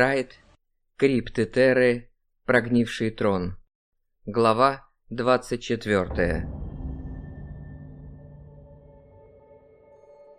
Райт, Крипты Терры, Прогнивший трон. Глава 24.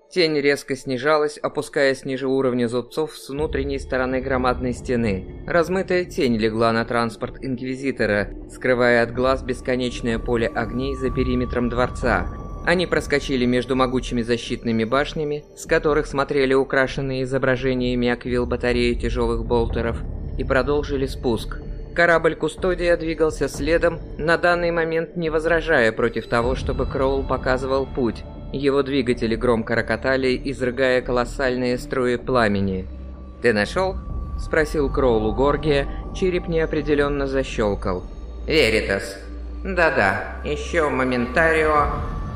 Тень резко снижалась, опускаясь ниже уровня зубцов с внутренней стороны громадной стены. Размытая тень легла на транспорт Инквизитора, скрывая от глаз бесконечное поле огней за периметром дворца, они проскочили между могучими защитными башнями, с которых смотрели украшенные изображениями аквил батареи тяжелых болтеров, и продолжили спуск. Корабль Кустодия двигался следом, на данный момент не возражая против того, чтобы Кроул показывал путь. Его двигатели громко рокотали, изрыгая колоссальные струи пламени. «Ты нашел?» – спросил Кроул у Горгия, череп неопределенно защелкал. «Веритас. Да-да, еще Моментарио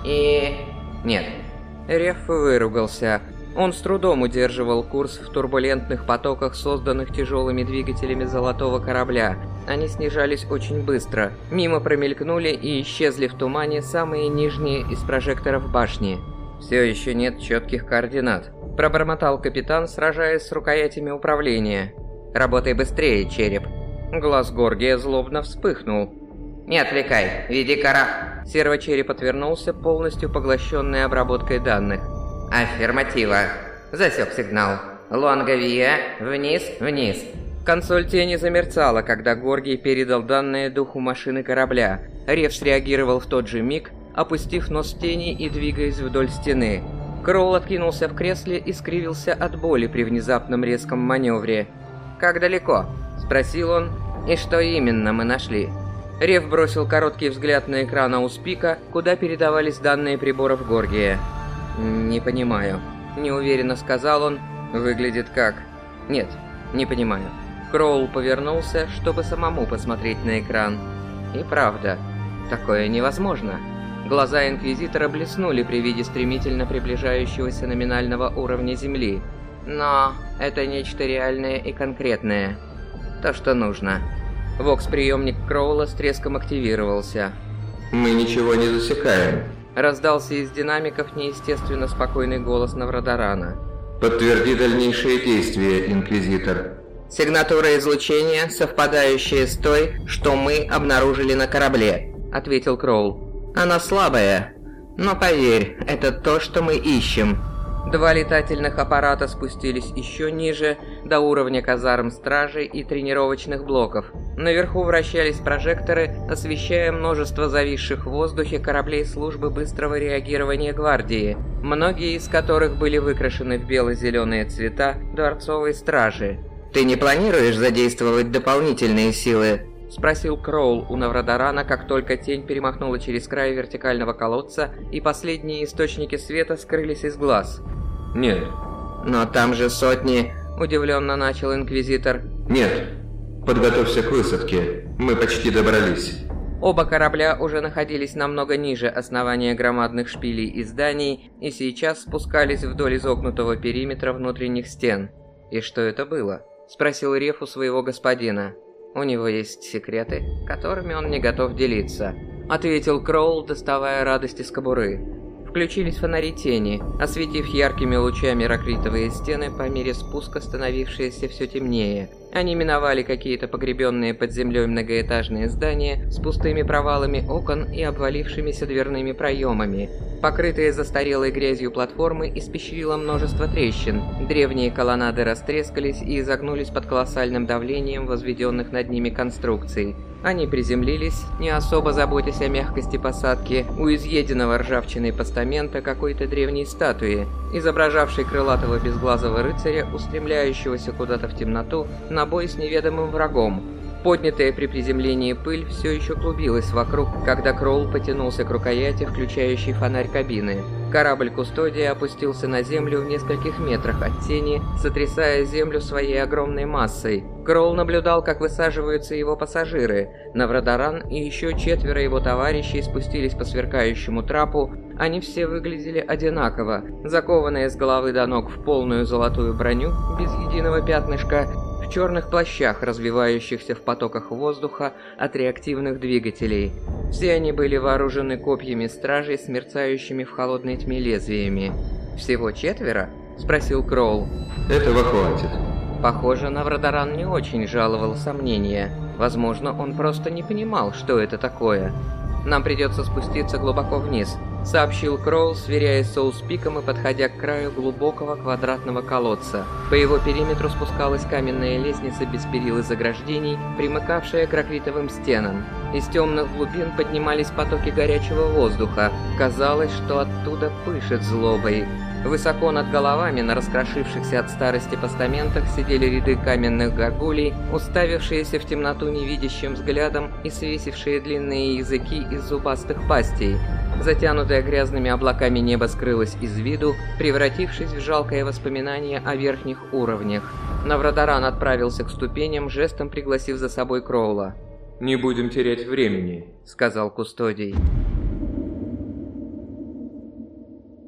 и... Нет. Реф выругался. Он с трудом удерживал курс в турбулентных потоках, созданных тяжелыми двигателями золотого корабля. Они снижались очень быстро. Мимо промелькнули и исчезли в тумане самые нижние из прожекторов башни. «Все еще нет четких координат», – пробормотал капитан, сражаясь с рукоятями управления. «Работай быстрее, череп». Глаз Горгия злобно вспыхнул. «Не отвлекай, веди кара...» Сервочереп отвернулся, полностью поглощенный обработкой данных. «Аффирматива. Засек сигнал. Луангавия, вниз, вниз». Консоль тени замерцала, когда Горгий передал данные духу машины корабля. Рев среагировал в тот же миг, опустив нос тени и двигаясь вдоль стены. Кроул откинулся в кресле и скривился от боли при внезапном резком маневре. «Как далеко?» – спросил он. «И что именно мы нашли?» Рев бросил короткий взгляд на экран ауспика, куда передавались данные приборов Горгия. «Не понимаю», – неуверенно сказал он. «Выглядит как...» «Нет, не понимаю». Кроул повернулся, чтобы самому посмотреть на экран. И правда, такое невозможно. Глаза Инквизитора блеснули при виде стремительно приближающегося номинального уровня Земли. Но это нечто реальное и конкретное. То, что нужно. Вокс-приемник Кроула с треском активировался. «Мы ничего не засекаем», — раздался из динамиков неестественно спокойный голос Наврадарана. «Подтверди дальнейшие действия, Инквизитор». «Сигнатура излучения, совпадающая с той, что мы обнаружили на корабле», — ответил Кроул. «Она слабая, но поверь, это то, что мы ищем». Два летательных аппарата спустились еще ниже, до уровня казарм стражей и тренировочных блоков. Наверху вращались прожекторы, освещая множество зависших в воздухе кораблей службы быстрого реагирования гвардии, многие из которых были выкрашены в бело-зеленые цвета дворцовой стражи. «Ты не планируешь задействовать дополнительные силы?» — спросил Кроул у Наврадарана, как только тень перемахнула через край вертикального колодца, и последние источники света скрылись из глаз. «Нет». «Но там же сотни...» — удивленно начал Инквизитор. «Нет. Подготовься к высадке. Мы почти добрались». Оба корабля уже находились намного ниже основания громадных шпилей и зданий, и сейчас спускались вдоль изогнутого периметра внутренних стен. «И что это было?» – спросил Реф у своего господина. «У него есть секреты, которыми он не готов делиться», – ответил Кроул, доставая радость из кобуры включились фонари тени, осветив яркими лучами ракритовые стены по мере спуска, становившиеся все темнее. Они миновали какие-то погребенные под землей многоэтажные здания с пустыми провалами окон и обвалившимися дверными проемами. Покрытые застарелой грязью платформы испещрило множество трещин. Древние колоннады растрескались и изогнулись под колоссальным давлением возведенных над ними конструкций. Они приземлились, не особо заботясь о мягкости посадки, у изъеденного ржавчиной постамента какой-то древней статуи, изображавшей крылатого безглазого рыцаря, устремляющегося куда-то в темноту на бой с неведомым врагом. Поднятая при приземлении пыль все еще клубилась вокруг, когда Кроул потянулся к рукояти, включающей фонарь кабины. Корабль Кустодия опустился на землю в нескольких метрах от тени, сотрясая землю своей огромной массой. Кроул наблюдал, как высаживаются его пассажиры. Наврадаран и еще четверо его товарищей спустились по сверкающему трапу. Они все выглядели одинаково, закованные с головы до ног в полную золотую броню, без единого пятнышка, в черных плащах, развивающихся в потоках воздуха от реактивных двигателей. Все они были вооружены копьями стражей с мерцающими в холодной тьме лезвиями. «Всего четверо?» – спросил Кроул. «Этого хватит». Похоже, Наврадаран не очень жаловал сомнения. Возможно, он просто не понимал, что это такое. Нам придется спуститься глубоко вниз, сообщил Кроул, сверяясь с Соуспиком и подходя к краю глубокого квадратного колодца. По его периметру спускалась каменная лестница без перил и заграждений, примыкавшая к ракритовым стенам. Из темных глубин поднимались потоки горячего воздуха. Казалось, что оттуда пышет злобой. Высоко над головами на раскрошившихся от старости постаментах сидели ряды каменных горгулей, уставившиеся в темноту невидящим взглядом и свесившие длинные языки из зубастых пастей. Затянутое грязными облаками небо скрылось из виду, превратившись в жалкое воспоминание о верхних уровнях. Наврадаран отправился к ступеням, жестом пригласив за собой Кроула. «Не будем терять времени», — сказал Кустодий.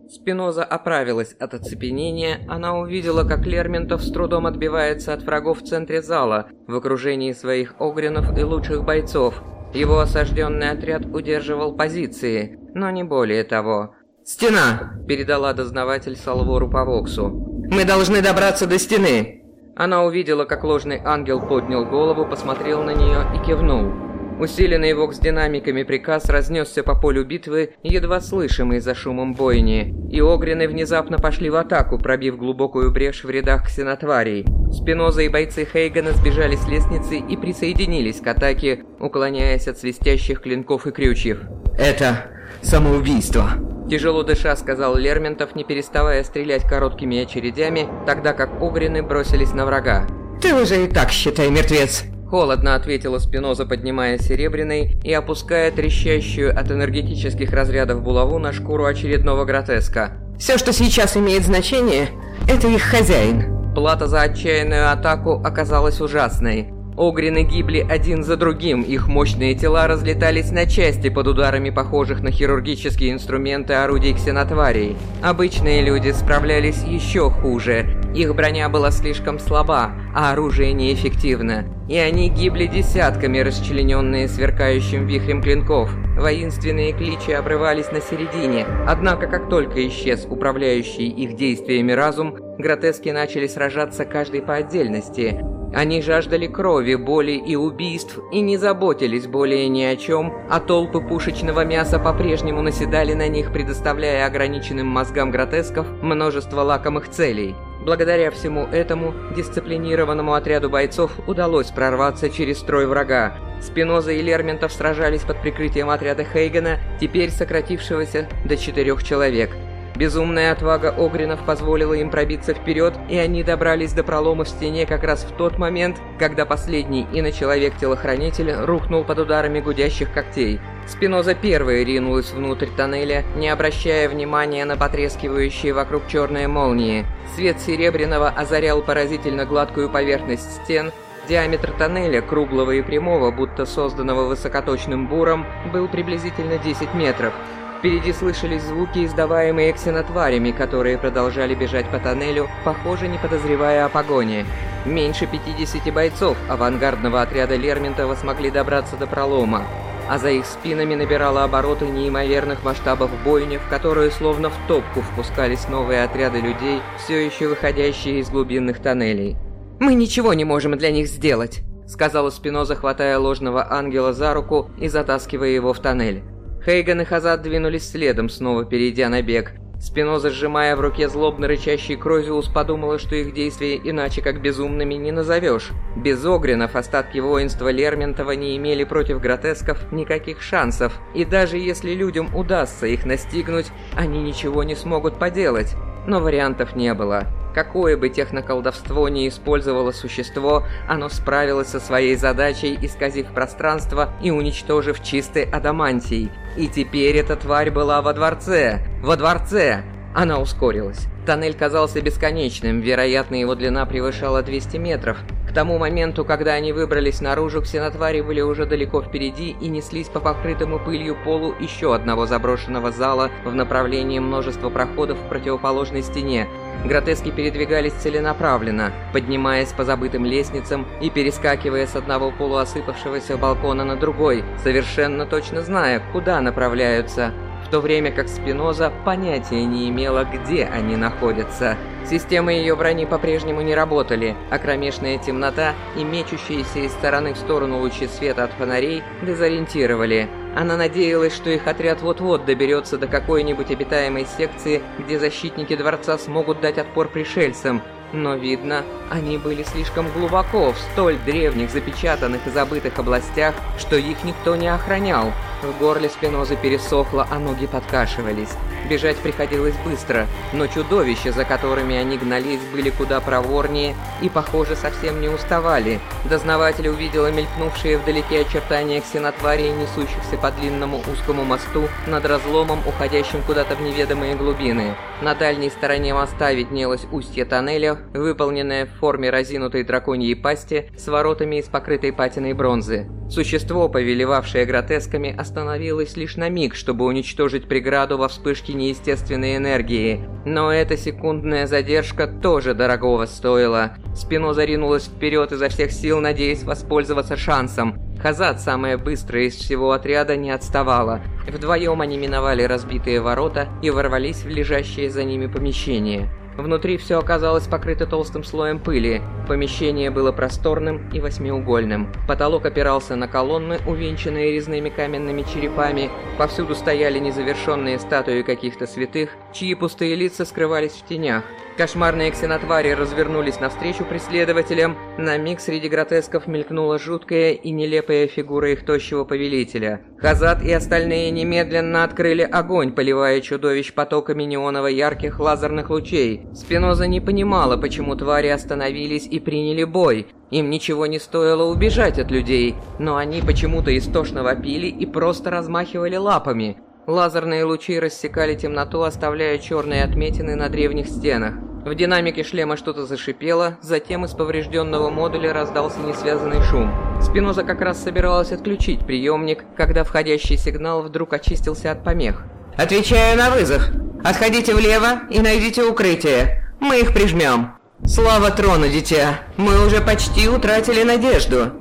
Спиноза оправилась от оцепенения, она увидела, как Лерментов с трудом отбивается от врагов в центре зала, в окружении своих огренов и лучших бойцов. Его осажденный отряд удерживал позиции, но не более того. «Стена!» – передала дознаватель Салвору по Воксу. «Мы должны добраться до стены!» Она увидела, как ложный ангел поднял голову, посмотрел на нее и кивнул. Усиленный вокс-динамиками приказ разнесся по полю битвы, едва слышимый за шумом бойни, и Огрины внезапно пошли в атаку, пробив глубокую брешь в рядах ксенотварей. Спиноза и бойцы Хейгана сбежали с лестницы и присоединились к атаке, уклоняясь от свистящих клинков и крючьев. «Это самоубийство!» Тяжело дыша, сказал Лерментов, не переставая стрелять короткими очередями, тогда как Огрины бросились на врага. «Ты уже и так, считай, мертвец!» Холодно ответила Спиноза, поднимая серебряный и опуская трещащую от энергетических разрядов булаву на шкуру очередного гротеска. «Все, что сейчас имеет значение, это их хозяин». Плата за отчаянную атаку оказалась ужасной. Огрины гибли один за другим, их мощные тела разлетались на части под ударами похожих на хирургические инструменты орудий ксенотварей. Обычные люди справлялись еще хуже. Их броня была слишком слаба, а оружие неэффективно. И они гибли десятками, расчлененные сверкающим вихрем клинков. Воинственные кличи обрывались на середине, однако как только исчез управляющий их действиями разум, гротески начали сражаться каждый по отдельности. Они жаждали крови, боли и убийств и не заботились более ни о чем, а толпы пушечного мяса по-прежнему наседали на них, предоставляя ограниченным мозгам гротесков множество лакомых целей. Благодаря всему этому, дисциплинированному отряду бойцов удалось прорваться через строй врага. Спиноза и Лерментов сражались под прикрытием отряда Хейгена, теперь сократившегося до четырех человек – Безумная отвага Огринов позволила им пробиться вперед, и они добрались до пролома в стене как раз в тот момент, когда последний иночеловек-телохранитель рухнул под ударами гудящих когтей. Спиноза первая ринулась внутрь тоннеля, не обращая внимания на потрескивающие вокруг черные молнии. Свет серебряного озарял поразительно гладкую поверхность стен, Диаметр тоннеля, круглого и прямого, будто созданного высокоточным буром, был приблизительно 10 метров. Впереди слышались звуки, издаваемые ксенотварями, которые продолжали бежать по тоннелю, похоже, не подозревая о погоне. Меньше 50 бойцов авангардного отряда Лермонтова смогли добраться до пролома, а за их спинами набирала обороты неимоверных масштабов бойни, в которую словно в топку впускались новые отряды людей, все еще выходящие из глубинных тоннелей. «Мы ничего не можем для них сделать», — сказала Спиноза, хватая ложного ангела за руку и затаскивая его в тоннель. Хейган и Хазад двинулись следом, снова перейдя на бег. Спиноза, сжимая в руке злобно рычащий Крозиус, подумала, что их действия иначе как безумными не назовешь. Без Огринов остатки воинства Лерментова не имели против гротесков никаких шансов, и даже если людям удастся их настигнуть, они ничего не смогут поделать. Но вариантов не было. Какое бы техноколдовство ни использовало существо, оно справилось со своей задачей, исказив пространство и уничтожив чистый адамантий. И теперь эта тварь была во дворце. Во дворце! Она ускорилась. Тоннель казался бесконечным, вероятно, его длина превышала 200 метров. К тому моменту, когда они выбрались наружу, ксенотвари были уже далеко впереди и неслись по покрытому пылью полу еще одного заброшенного зала в направлении множества проходов в противоположной стене. Гротески передвигались целенаправленно, поднимаясь по забытым лестницам и перескакивая с одного полуосыпавшегося балкона на другой, совершенно точно зная, куда направляются. В то время как Спиноза понятия не имела, где они находятся. Системы ее брони по-прежнему не работали, а кромешная темнота и мечущиеся из стороны в сторону лучи света от фонарей дезориентировали. Она надеялась, что их отряд вот-вот доберется до какой-нибудь обитаемой секции, где защитники дворца смогут дать отпор пришельцам, но, видно, они были слишком глубоко в столь древних, запечатанных и забытых областях, что их никто не охранял. В горле Спинозы пересохло, а ноги подкашивались. Бежать приходилось быстро, но чудовища, за которыми они гнались, были куда проворнее и, похоже, совсем не уставали. Дознаватель увидела мелькнувшие вдалеке очертания ксенотварей, несущихся по длинному узкому мосту над разломом, уходящим куда-то в неведомые глубины. На дальней стороне моста виднелось устье тоннеля, выполненное в форме разинутой драконьей пасти с воротами из покрытой патиной бронзы. Существо, повелевавшее гротесками, остановилось лишь на миг, чтобы уничтожить преграду во вспышке неестественной энергии. Но эта секундная задержка тоже дорогого стоила. Спиноза ринулась вперед изо всех сил, надеясь воспользоваться шансом. Хазат, самая быстрая из всего отряда, не отставала. Вдвоем они миновали разбитые ворота и ворвались в лежащее за ними помещение. Внутри все оказалось покрыто толстым слоем пыли. Помещение было просторным и восьмиугольным. Потолок опирался на колонны, увенчанные резными каменными черепами. Повсюду стояли незавершенные статуи каких-то святых, чьи пустые лица скрывались в тенях. Кошмарные ксенотвари развернулись навстречу преследователям. На миг среди гротесков мелькнула жуткая и нелепая фигура их тощего повелителя. Хазат и остальные немедленно открыли огонь, поливая чудовищ потоками неоново-ярких лазерных лучей. Спиноза не понимала, почему твари остановились и приняли бой. Им ничего не стоило убежать от людей, но они почему-то истошно вопили и просто размахивали лапами. Лазерные лучи рассекали темноту, оставляя черные отметины на древних стенах. В динамике шлема что-то зашипело, затем из поврежденного модуля раздался несвязанный шум. Спиноза как раз собиралась отключить приемник, когда входящий сигнал вдруг очистился от помех. «Отвечаю на вызов. Отходите влево и найдите укрытие. Мы их прижмем». «Слава трону, дитя! Мы уже почти утратили надежду!»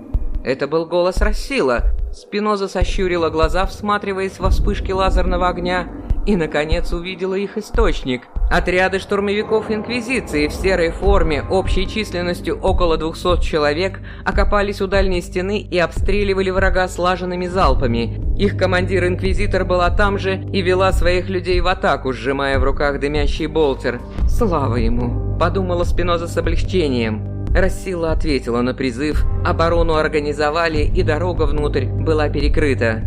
Это был голос Рассила. Спиноза сощурила глаза, всматриваясь во вспышки лазерного огня, и, наконец, увидела их источник. Отряды штурмовиков Инквизиции в серой форме, общей численностью около 200 человек, окопались у дальней стены и обстреливали врага слаженными залпами. Их командир-инквизитор была там же и вела своих людей в атаку, сжимая в руках дымящий болтер. «Слава ему!» – подумала Спиноза с облегчением. Рассила ответила на призыв, оборону организовали и дорога внутрь была перекрыта.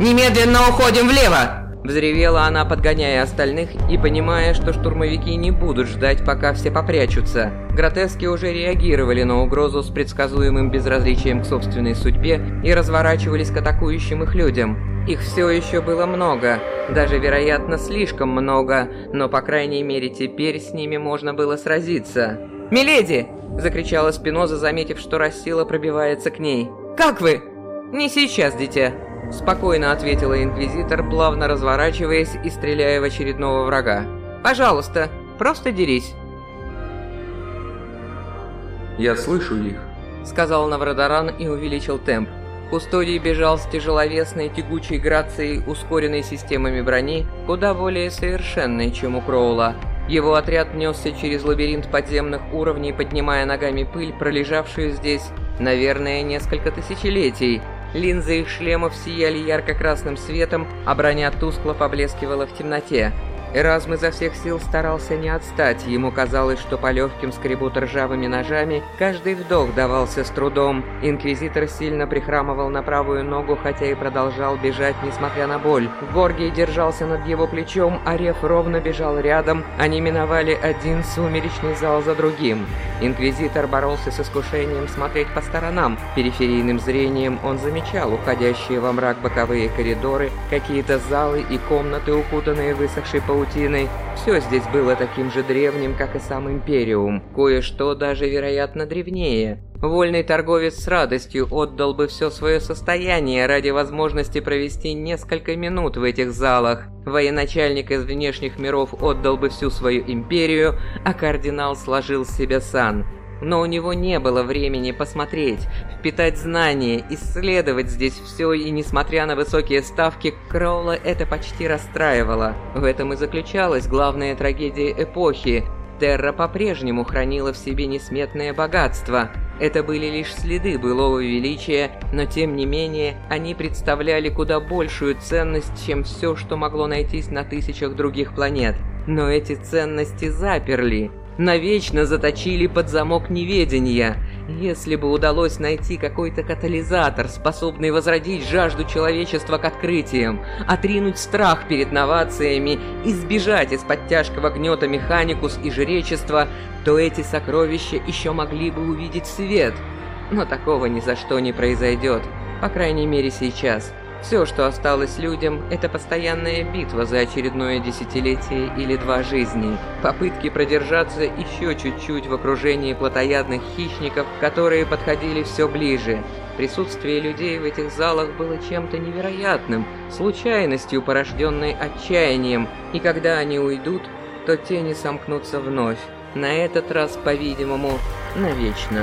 «Немедленно уходим влево!» Взревела она, подгоняя остальных и понимая, что штурмовики не будут ждать, пока все попрячутся. Гротески уже реагировали на угрозу с предсказуемым безразличием к собственной судьбе и разворачивались к атакующим их людям. Их все еще было много, даже, вероятно, слишком много, но, по крайней мере, теперь с ними можно было сразиться. «Миледи!» – закричала Спиноза, заметив, что Рассила пробивается к ней. «Как вы?» «Не сейчас, дитя», – спокойно ответила Инквизитор, плавно разворачиваясь и стреляя в очередного врага. «Пожалуйста, просто дерись». «Я слышу их», — сказал Наврадаран и увеличил темп. Кустодий бежал с тяжеловесной тягучей грацией, ускоренной системами брони, куда более совершенной, чем у Кроула. Его отряд несся через лабиринт подземных уровней, поднимая ногами пыль, пролежавшую здесь, наверное, несколько тысячелетий. Линзы их шлемов сияли ярко-красным светом, а броня тускло поблескивала в темноте. Эразм изо всех сил старался не отстать, ему казалось, что по легким скребут ржавыми ножами каждый вдох давался с трудом. Инквизитор сильно прихрамывал на правую ногу, хотя и продолжал бежать, несмотря на боль. Горгий держался над его плечом, а Реф ровно бежал рядом, они миновали один сумеречный зал за другим. Инквизитор боролся с искушением смотреть по сторонам. Периферийным зрением он замечал уходящие во мрак боковые коридоры, какие-то залы и комнаты, укутанные высохшей паутиной, паутиной. Все здесь было таким же древним, как и сам Империум. Кое-что даже, вероятно, древнее. Вольный торговец с радостью отдал бы все свое состояние ради возможности провести несколько минут в этих залах. Военачальник из внешних миров отдал бы всю свою империю, а кардинал сложил себе сан. Но у него не было времени посмотреть, впитать знания, исследовать здесь все, и несмотря на высокие ставки, Кроула это почти расстраивало. В этом и заключалась главная трагедия эпохи. Терра по-прежнему хранила в себе несметное богатство. Это были лишь следы былого величия, но тем не менее они представляли куда большую ценность, чем все, что могло найтись на тысячах других планет. Но эти ценности заперли, навечно заточили под замок неведения. Если бы удалось найти какой-то катализатор, способный возродить жажду человечества к открытиям, отринуть страх перед новациями, избежать из-под тяжкого гнета механикус и жречества, то эти сокровища еще могли бы увидеть свет. Но такого ни за что не произойдет, по крайней мере сейчас. Все, что осталось людям, это постоянная битва за очередное десятилетие или два жизни. Попытки продержаться еще чуть-чуть в окружении плотоядных хищников, которые подходили все ближе. Присутствие людей в этих залах было чем-то невероятным, случайностью, порожденной отчаянием, и когда они уйдут, то тени сомкнутся вновь. На этот раз, по-видимому, навечно.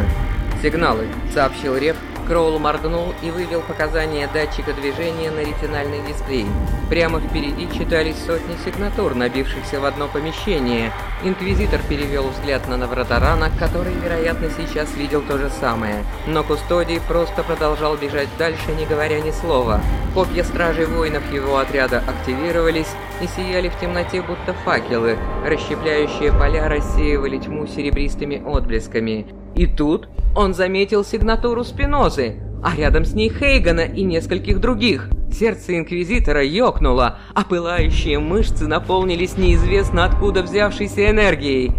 «Сигналы», — сообщил Рев, Кроул моргнул и вывел показания датчика движения на ретинальный дисплей. Прямо впереди читались сотни сигнатур, набившихся в одно помещение. Инквизитор перевел взгляд на Навратарана, который, вероятно, сейчас видел то же самое. Но Кустодий просто продолжал бежать дальше, не говоря ни слова. Копья стражей воинов его отряда активировались и сияли в темноте, будто факелы. Расщепляющие поля рассеивали тьму серебристыми отблесками. И тут он заметил сигнатуру Спинозы, а рядом с ней Хейгана и нескольких других. Сердце Инквизитора ёкнуло, а пылающие мышцы наполнились неизвестно откуда взявшейся энергией.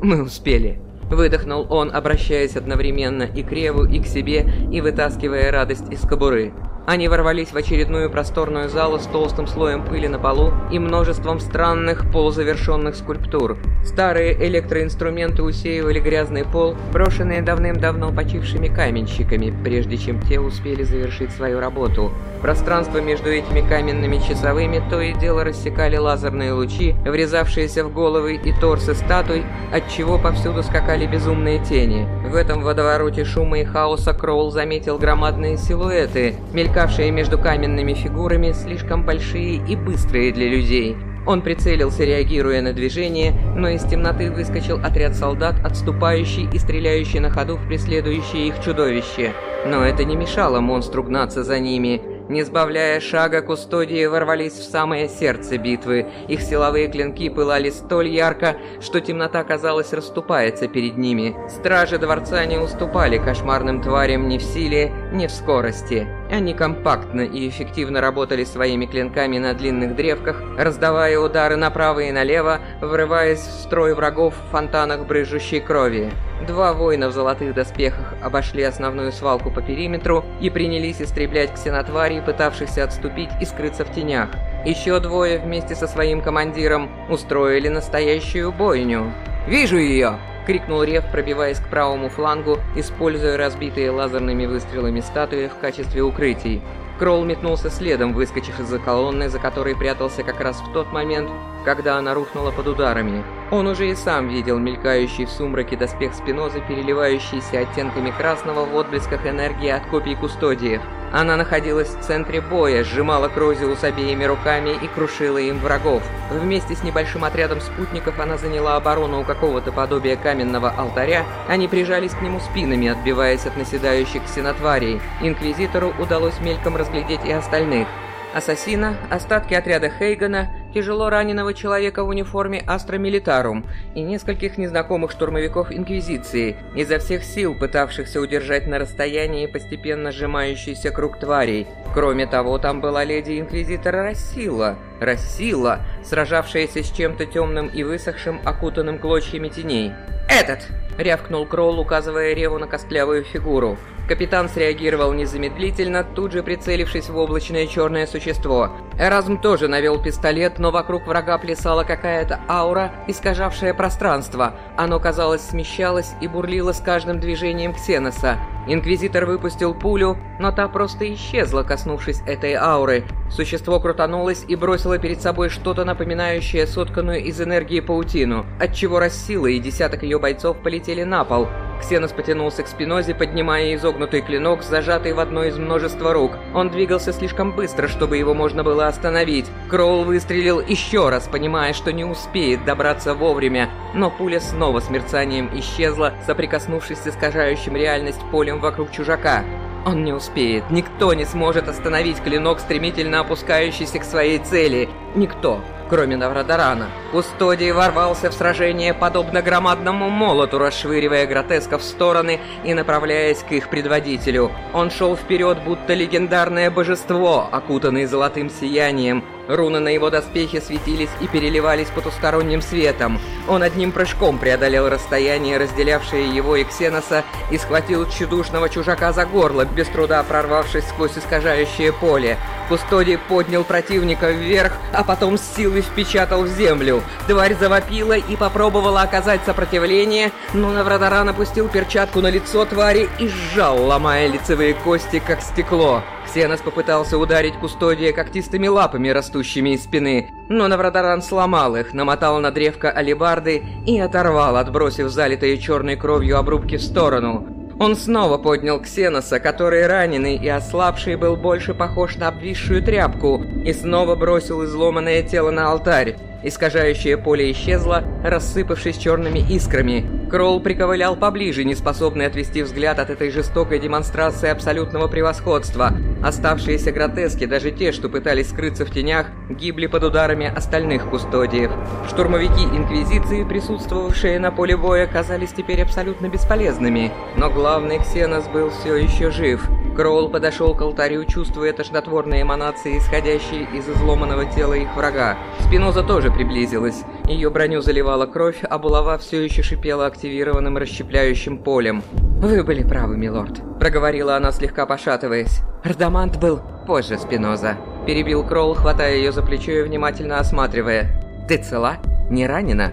Мы успели. Выдохнул он, обращаясь одновременно и к Реву, и к себе, и вытаскивая радость из кобуры. Они ворвались в очередную просторную залу с толстым слоем пыли на полу и множеством странных полузавершенных скульптур. Старые электроинструменты усеивали грязный пол, брошенные давным-давно почившими каменщиками, прежде чем те успели завершить свою работу. Пространство между этими каменными часовыми то и дело рассекали лазерные лучи, врезавшиеся в головы и торсы статуй, отчего повсюду скакали безумные тени. В этом водовороте шума и хаоса Кроул заметил громадные силуэты, мелькавшие мелькавшие между каменными фигурами, слишком большие и быстрые для людей. Он прицелился, реагируя на движение, но из темноты выскочил отряд солдат, отступающий и стреляющий на ходу в преследующее их чудовище. Но это не мешало монстру гнаться за ними. Не сбавляя шага, кустодии ворвались в самое сердце битвы. Их силовые клинки пылали столь ярко, что темнота, казалось, расступается перед ними. Стражи дворца не уступали кошмарным тварям ни в силе, ни в скорости. Они компактно и эффективно работали своими клинками на длинных древках, раздавая удары направо и налево, врываясь в строй врагов в фонтанах брызжущей крови. Два воина в золотых доспехах обошли основную свалку по периметру и принялись истреблять ксенотварей, пытавшихся отступить и скрыться в тенях. Еще двое вместе со своим командиром устроили настоящую бойню. «Вижу ее!» — крикнул Рев, пробиваясь к правому флангу, используя разбитые лазерными выстрелами статуи в качестве укрытий. Кролл метнулся следом, выскочив из-за колонны, за которой прятался как раз в тот момент, когда она рухнула под ударами. Он уже и сам видел мелькающий в сумраке доспех Спинозы, переливающийся оттенками красного в отблесках энергии от копий кустодиев. Она находилась в центре боя, сжимала Крозиус обеими руками и крушила им врагов. Вместе с небольшим отрядом спутников она заняла оборону у какого-то подобия каменного алтаря. Они прижались к нему спинами, отбиваясь от наседающих ксенотварей. Инквизитору удалось мельком разглядеть и остальных. Ассасина, остатки отряда Хейгана, тяжело раненого человека в униформе Астра Милитарум и нескольких незнакомых штурмовиков Инквизиции, изо всех сил пытавшихся удержать на расстоянии постепенно сжимающийся круг тварей. Кроме того, там была леди Инквизитора Рассила, Рассила, сражавшаяся с чем-то темным и высохшим, окутанным клочьями теней. «Этот!» — рявкнул Кролл, указывая Реву на костлявую фигуру. Капитан среагировал незамедлительно, тут же прицелившись в облачное черное существо. Эразм тоже навел пистолет, но вокруг врага плясала какая-то аура, искажавшая пространство. Оно, казалось, смещалось и бурлило с каждым движением Ксеноса. Инквизитор выпустил пулю, но та просто исчезла, коснувшись этой ауры. Существо крутанулось и бросило перед собой что-то напоминающее сотканную из энергии паутину, отчего рассила и десяток ее бойцов полетели на пол. Ксенос потянулся к спинозе, поднимая изогнутый клинок, зажатый в одной из множества рук. Он двигался слишком быстро, чтобы его можно было остановить. Кроул выстрелил еще раз, понимая, что не успеет добраться вовремя, но пуля снова с мерцанием исчезла, соприкоснувшись с искажающим реальность полем вокруг чужака. Он не успеет. Никто не сможет остановить клинок, стремительно опускающийся к своей цели. Никто кроме Наврадарана. Кустодий ворвался в сражение подобно громадному молоту, расшвыривая гротесков в стороны и направляясь к их предводителю. Он шел вперед, будто легендарное божество, окутанный золотым сиянием. Руны на его доспехе светились и переливались потусторонним светом. Он одним прыжком преодолел расстояние, разделявшее его и Ксеноса, и схватил чудушного чужака за горло, без труда прорвавшись сквозь искажающее поле. Кустодий поднял противника вверх, а потом с силой впечатал в землю. Тварь завопила и попробовала оказать сопротивление, но Наврадаран опустил перчатку на лицо твари и сжал, ломая лицевые кости, как стекло. Ксенос попытался ударить Кустодия когтистыми лапами, растущими из спины, но Наврадаран сломал их, намотал на древко алебарды и оторвал, отбросив залитые черной кровью обрубки в сторону. Он снова поднял Ксеноса, который раненый и ослабший был больше похож на обвисшую тряпку, и снова бросил изломанное тело на алтарь. Искажающее поле исчезло, рассыпавшись черными искрами. Кролл приковылял поближе, не способный отвести взгляд от этой жестокой демонстрации абсолютного превосходства. Оставшиеся гротески, даже те, что пытались скрыться в тенях, гибли под ударами остальных кустодиев. Штурмовики Инквизиции, присутствовавшие на поле боя, казались теперь абсолютно бесполезными. Но главный Ксенос был все еще жив. Кроул подошел к алтарю, чувствуя тошнотворные эманации, исходящие из изломанного тела их врага. Спиноза тоже приблизилась. Ее броню заливала кровь, а булава все еще шипела активированным расщепляющим полем. «Вы были правы, милорд», — проговорила она, слегка пошатываясь. «Ардамант был позже Спиноза», — перебил Кроул, хватая ее за плечо и внимательно осматривая. «Ты цела? Не ранена?»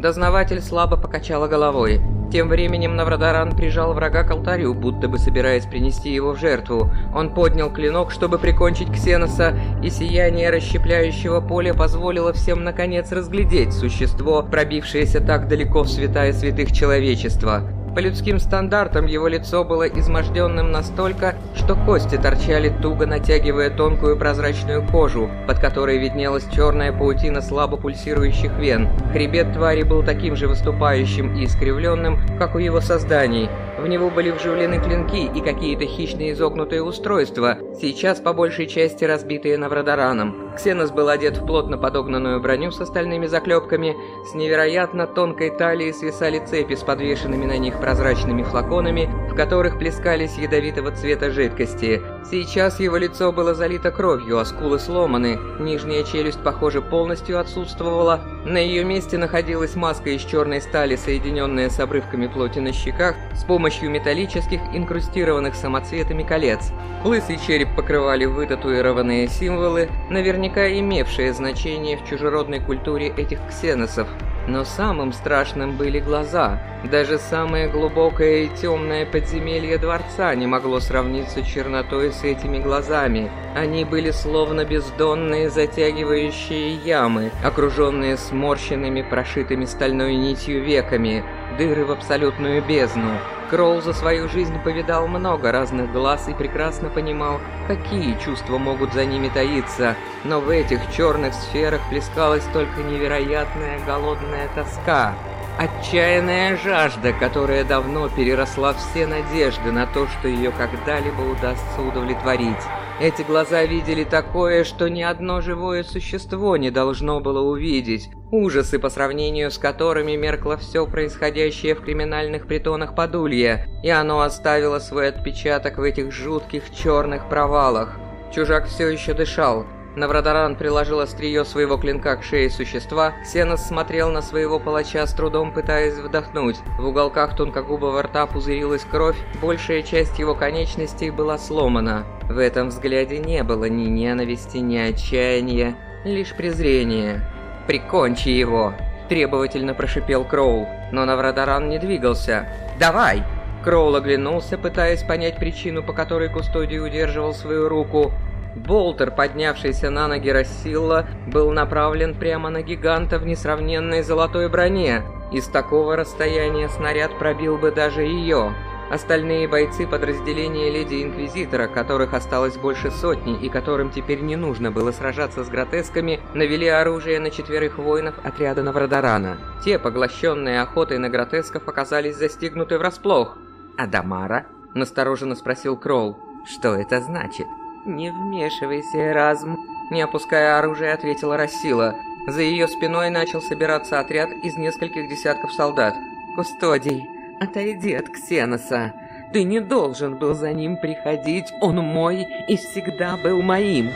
Дознаватель слабо покачала головой. Тем временем Наврадаран прижал врага к алтарю, будто бы собираясь принести его в жертву. Он поднял клинок, чтобы прикончить Ксеноса, и сияние расщепляющего поля позволило всем наконец разглядеть существо, пробившееся так далеко в святая святых человечества. По людским стандартам его лицо было изможденным настолько, что кости торчали туго, натягивая тонкую прозрачную кожу, под которой виднелась черная паутина слабо пульсирующих вен. Хребет твари был таким же выступающим и искривленным, как у его созданий. В него были вживлены клинки и какие-то хищные изогнутые устройства, сейчас по большей части разбитые Наврадараном. Ксенос был одет в плотно подогнанную броню с остальными заклепками, с невероятно тонкой талией свисали цепи с подвешенными на них прозрачными флаконами, в которых плескались ядовитого цвета жидкости. Сейчас его лицо было залито кровью, а скулы сломаны, нижняя челюсть, похоже, полностью отсутствовала. На ее месте находилась маска из черной стали, соединенная с обрывками плоти на щеках, с помощью металлических, инкрустированных самоцветами колец. Лысый череп покрывали вытатуированные символы, наверняка имевшие значение в чужеродной культуре этих ксеносов. Но самым страшным были глаза. Даже самое глубокое и темное подземелье дворца не могло сравниться чернотой с этими глазами. Они были словно бездонные затягивающие ямы, окруженные сморщенными, прошитыми стальной нитью веками, дыры в абсолютную бездну. Кроу за свою жизнь повидал много разных глаз и прекрасно понимал, какие чувства могут за ними таиться, но в этих черных сферах плескалась только невероятная голодная тоска, отчаянная жажда, которая давно переросла все надежды на то, что ее когда-либо удастся удовлетворить. Эти глаза видели такое, что ни одно живое существо не должно было увидеть, ужасы, по сравнению с которыми меркло все происходящее в криминальных притонах Подулья, и оно оставило свой отпечаток в этих жутких черных провалах. Чужак все еще дышал, Наврадаран приложил острие своего клинка к шее существа. Ксенос смотрел на своего палача с трудом пытаясь вдохнуть. В уголках тонкогубого рта пузырилась кровь, большая часть его конечностей была сломана. В этом взгляде не было ни ненависти, ни отчаяния, лишь презрение. «Прикончи его!» – требовательно прошипел Кроул. Но Наврадаран не двигался. «Давай!» Кроул оглянулся, пытаясь понять причину, по которой Кустодий удерживал свою руку. Болтер, поднявшийся на ноги Рассилла, был направлен прямо на гиганта в несравненной золотой броне. Из такого расстояния снаряд пробил бы даже ее. Остальные бойцы подразделения Леди Инквизитора, которых осталось больше сотни и которым теперь не нужно было сражаться с гротесками, навели оружие на четверых воинов отряда Наврадарана. Те, поглощенные охотой на гротесков, оказались застигнуты врасплох. «Адамара?» – настороженно спросил Кролл. «Что это значит?» «Не вмешивайся, Эразм!» Не опуская оружие, ответила Рассила. За ее спиной начал собираться отряд из нескольких десятков солдат. «Кустодий, отойди от Ксеноса! Ты не должен был за ним приходить, он мой и всегда был моим!»